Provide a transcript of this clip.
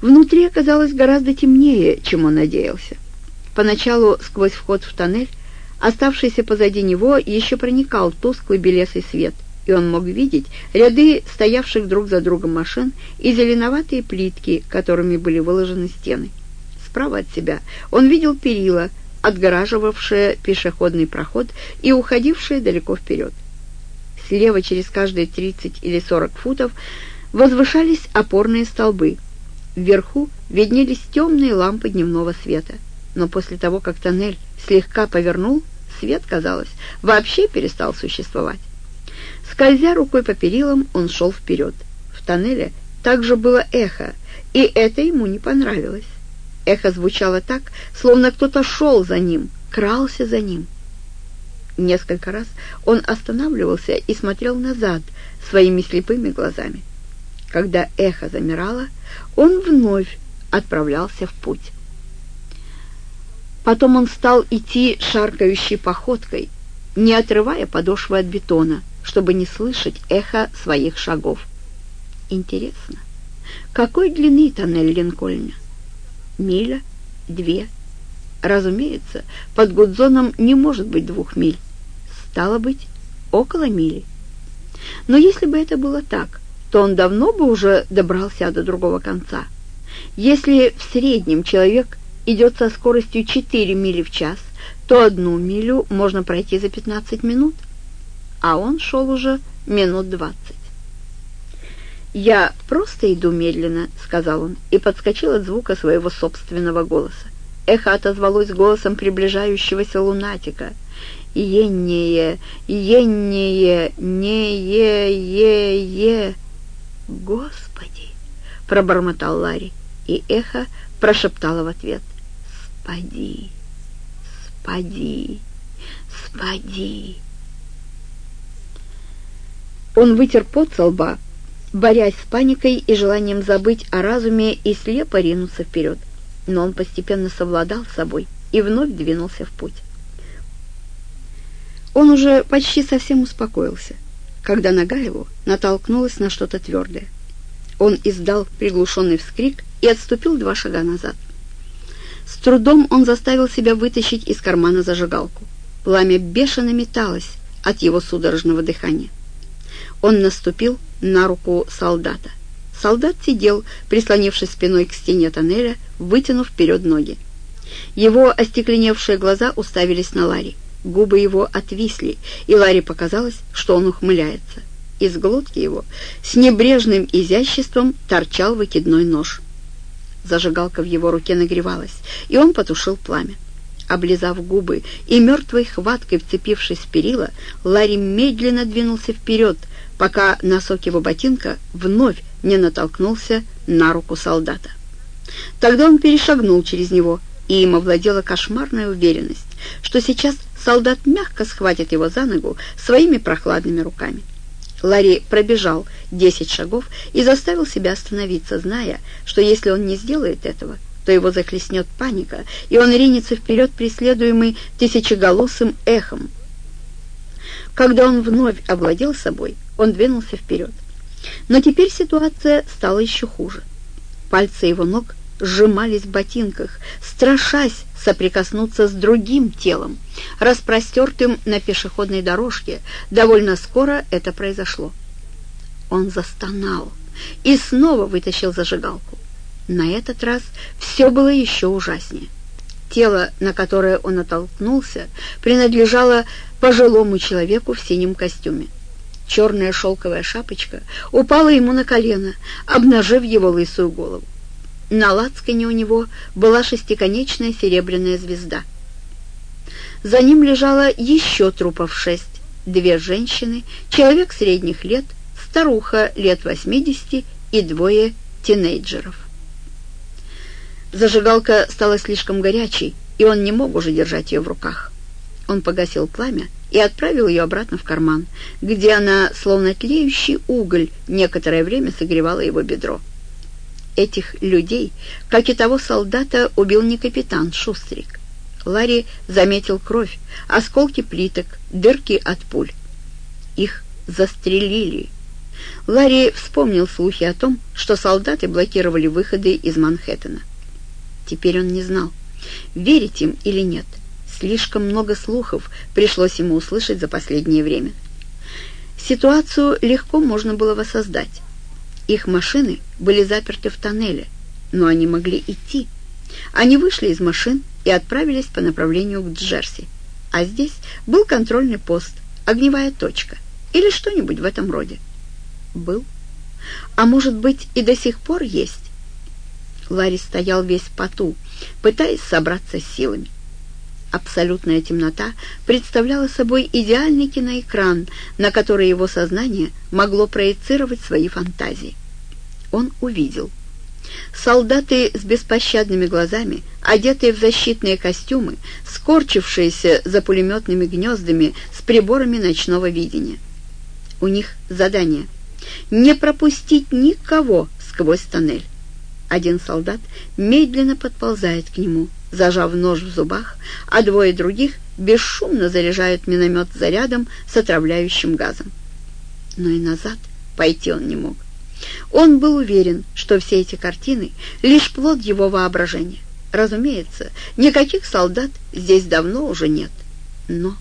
Внутри оказалось гораздо темнее, чем он надеялся. Поначалу сквозь вход в тоннель, оставшийся позади него, еще проникал тусклый белесый свет, и он мог видеть ряды стоявших друг за другом машин и зеленоватые плитки, которыми были выложены стены. Справа от себя он видел перила, отгораживавшие пешеходный проход и уходившие далеко вперед. Слева через каждые 30 или 40 футов возвышались опорные столбы. Вверху виднелись темные лампы дневного света. Но после того, как тоннель слегка повернул, свет, казалось, вообще перестал существовать. Скользя рукой по перилам, он шел вперед. В тоннеле также было эхо, и это ему не понравилось. Эхо звучало так, словно кто-то шел за ним, крался за ним. Несколько раз он останавливался и смотрел назад своими слепыми глазами. Когда эхо замирало, он вновь отправлялся в путь. Потом он стал идти шаркающей походкой, не отрывая подошвы от бетона, чтобы не слышать эхо своих шагов. Интересно, какой длины тоннель Линкольна? Миля? Две? Разумеется, под Гудзоном не может быть двух миль. Стало быть, около мили. Но если бы это было так, то он давно бы уже добрался до другого конца. Если в среднем человек идет со скоростью 4 мили в час, то одну милю можно пройти за 15 минут, а он шел уже минут 20. «Я просто иду медленно», — сказал он, и подскочил от звука своего собственного голоса. Эхо отозвалось голосом приближающегося лунатика. «Еннее, еннее, не-е-е-е!» «Господи!» — пробормотал Ларри, и эхо прошептало в ответ. «Спади, спади, спади!» Он вытер пот со лба, борясь с паникой и желанием забыть о разуме и слепо ринуться вперед. Но он постепенно совладал с собой и вновь двинулся в путь. Он уже почти совсем успокоился когда нога его натолкнулась на что-то твердое. Он издал приглушенный вскрик и отступил два шага назад. С трудом он заставил себя вытащить из кармана зажигалку. Пламя бешено металось от его судорожного дыхания. Он наступил на руку солдата. Солдат сидел, прислонившись спиной к стене тоннеля, вытянув вперед ноги. Его остекленевшие глаза уставились на Ларри. Губы его отвисли, и Ларри показалось, что он ухмыляется. Из глотки его с небрежным изяществом торчал выкидной нож. Зажигалка в его руке нагревалась, и он потушил пламя. Облизав губы и мертвой хваткой вцепившись в перила, Ларри медленно двинулся вперед, пока носок его ботинка вновь не натолкнулся на руку солдата. Тогда он перешагнул через него, и им овладела кошмарная уверенность, что сейчас солдат мягко схватит его за ногу своими прохладными руками. Ларри пробежал десять шагов и заставил себя остановиться, зная, что если он не сделает этого, то его захлестнет паника, и он ринется вперед, преследуемый тысячеголосым эхом. Когда он вновь овладел собой, он двинулся вперед. Но теперь ситуация стала еще хуже. Пальцы его ног сжимались в ботинках, страшась соприкоснуться с другим телом, распростертым на пешеходной дорожке. Довольно скоро это произошло. Он застонал и снова вытащил зажигалку. На этот раз все было еще ужаснее. Тело, на которое он оттолкнулся, принадлежало пожилому человеку в синем костюме. Черная шелковая шапочка упала ему на колено, обнажив его лысую голову. На лацкане у него была шестиконечная серебряная звезда. За ним лежало еще трупов шесть. Две женщины, человек средних лет, старуха лет восьмидесяти и двое тинейджеров. Зажигалка стала слишком горячей, и он не мог уже держать ее в руках. Он погасил пламя и отправил ее обратно в карман, где она, словно тлеющий уголь, некоторое время согревала его бедро этих людей, как и того солдата, убил не капитан Шустрик. Ларри заметил кровь, осколки плиток, дырки от пуль. Их застрелили. Ларри вспомнил слухи о том, что солдаты блокировали выходы из Манхэттена. Теперь он не знал, верить им или нет. Слишком много слухов пришлось ему услышать за последнее время. Ситуацию легко можно было воссоздать. Их машины были заперты в тоннеле, но они могли идти. Они вышли из машин и отправились по направлению к Джерси. А здесь был контрольный пост, огневая точка или что-нибудь в этом роде. Был. А может быть, и до сих пор есть. Ларри стоял весь в поту, пытаясь собраться с силами. Абсолютная темнота представляла собой идеальный киноэкран, на который его сознание могло проецировать свои фантазии. Он увидел. Солдаты с беспощадными глазами, одетые в защитные костюмы, скорчившиеся за пулеметными гнездами с приборами ночного видения. У них задание — не пропустить никого сквозь тоннель. Один солдат медленно подползает к нему, зажав нож в зубах, а двое других бесшумно заряжают миномет зарядом с отравляющим газом. Но и назад пойти он не мог. Он был уверен, что все эти картины — лишь плод его воображения. Разумеется, никаких солдат здесь давно уже нет. Но